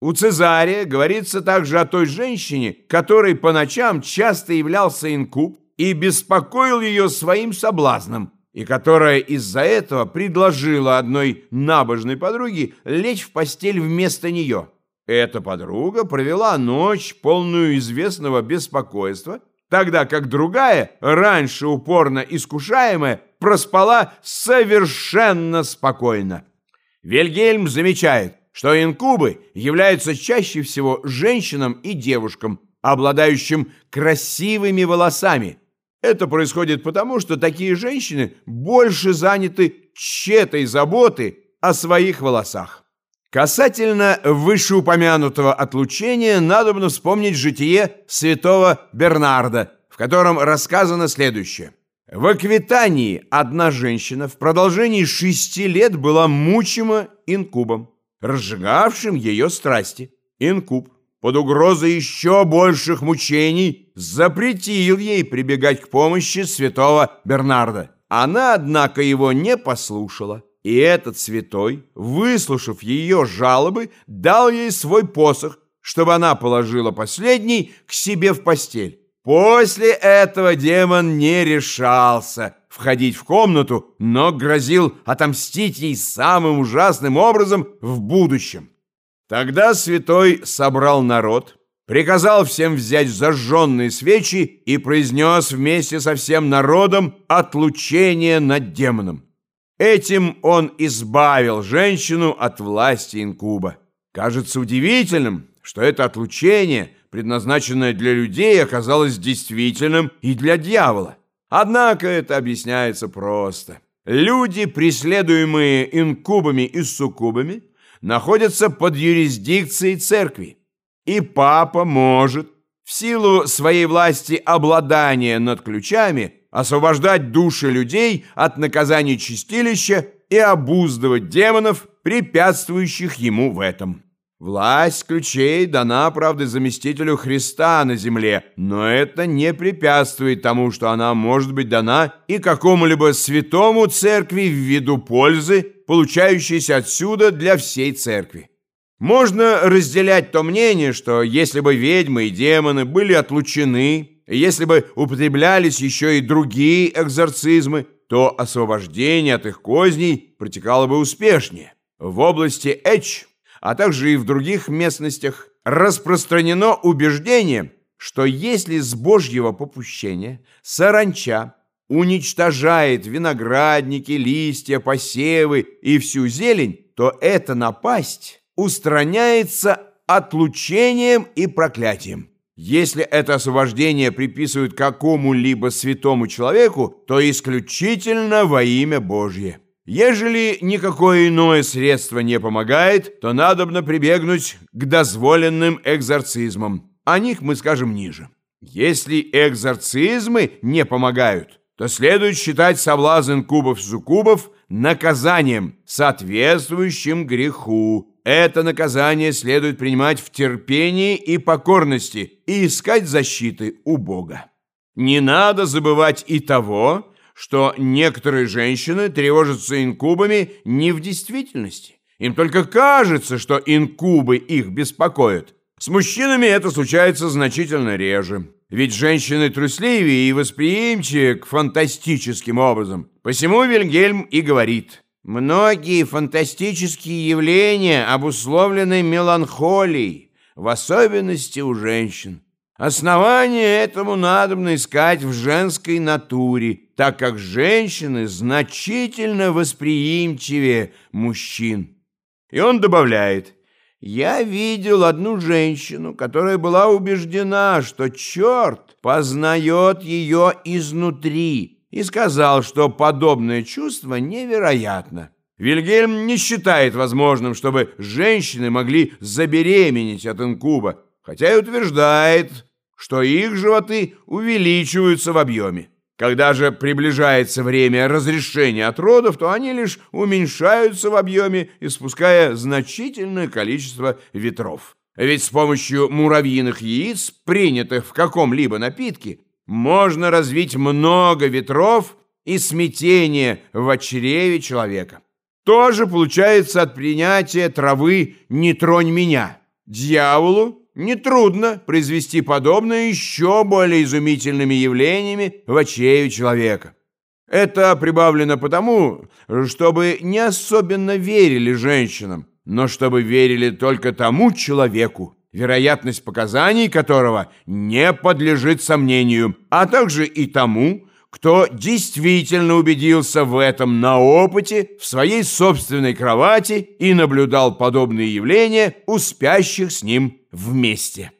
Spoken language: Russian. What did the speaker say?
У Цезария говорится также о той женщине, которой по ночам часто являлся инкуб и беспокоил ее своим соблазном, и которая из-за этого предложила одной набожной подруге лечь в постель вместо нее. Эта подруга провела ночь, полную известного беспокойства, тогда как другая, раньше упорно искушаемая, проспала совершенно спокойно. Вильгельм замечает, что инкубы являются чаще всего женщинам и девушкам, обладающим красивыми волосами. Это происходит потому, что такие женщины больше заняты тщетой заботы о своих волосах. Касательно вышеупомянутого отлучения, надо вспомнить житие святого Бернарда, в котором рассказано следующее. В Аквитании одна женщина в продолжении шести лет была мучима инкубом, разжигавшим ее страсти. Инкуб под угрозой еще больших мучений запретил ей прибегать к помощи святого Бернарда. Она, однако, его не послушала. И этот святой, выслушав ее жалобы, дал ей свой посох, чтобы она положила последний к себе в постель. После этого демон не решался входить в комнату, но грозил отомстить ей самым ужасным образом в будущем. Тогда святой собрал народ, приказал всем взять зажженные свечи и произнес вместе со всем народом отлучение над демоном. Этим он избавил женщину от власти инкуба. Кажется удивительным, что это отлучение, предназначенное для людей, оказалось действительным и для дьявола. Однако это объясняется просто. Люди, преследуемые инкубами и суккубами, находятся под юрисдикцией церкви. И папа может, в силу своей власти обладания над ключами, освобождать души людей от наказания чистилища и обуздывать демонов, препятствующих ему в этом. Власть ключей дана, правда, заместителю Христа на земле, но это не препятствует тому, что она может быть дана и какому-либо святому церкви в виду пользы, получающейся отсюда для всей церкви. Можно разделять то мнение, что если бы ведьмы и демоны были отлучены если бы употреблялись еще и другие экзорцизмы, то освобождение от их козней протекало бы успешнее. В области Эч, а также и в других местностях, распространено убеждение, что если с Божьего попущения саранча уничтожает виноградники, листья, посевы и всю зелень, то эта напасть устраняется отлучением и проклятием. Если это освобождение приписывают какому-либо святому человеку, то исключительно во имя Божье. Ежели никакое иное средство не помогает, то надобно прибегнуть к дозволенным экзорцизмам. О них мы скажем ниже. Если экзорцизмы не помогают, то следует считать соблазн кубов-суккубов наказанием, соответствующим греху, это наказание следует принимать в терпении и покорности и искать защиты у Бога. Не надо забывать и того, что некоторые женщины тревожатся инкубами не в действительности. Им только кажется, что инкубы их беспокоят. С мужчинами это случается значительно реже. Ведь женщины трусливее и восприимчивее к фантастическим образом. Посему Вильгельм и говорит – Многие фантастические явления обусловлены меланхолией, в особенности у женщин. Основание этому надо искать в женской натуре, так как женщины значительно восприимчивее мужчин. И он добавляет, «Я видел одну женщину, которая была убеждена, что черт познает ее изнутри» и сказал, что подобное чувство невероятно. Вильгельм не считает возможным, чтобы женщины могли забеременеть от инкуба, хотя и утверждает, что их животы увеличиваются в объеме. Когда же приближается время разрешения от родов, то они лишь уменьшаются в объеме, испуская значительное количество ветров. Ведь с помощью муравьиных яиц, принятых в каком-либо напитке, можно развить много ветров и смятения в чреве человека. Тоже получается от принятия травы «не тронь меня». Дьяволу нетрудно произвести подобное еще более изумительными явлениями в очею человека. Это прибавлено потому, чтобы не особенно верили женщинам, но чтобы верили только тому человеку, вероятность показаний которого не подлежит сомнению, а также и тому, кто действительно убедился в этом на опыте в своей собственной кровати и наблюдал подобные явления у спящих с ним вместе.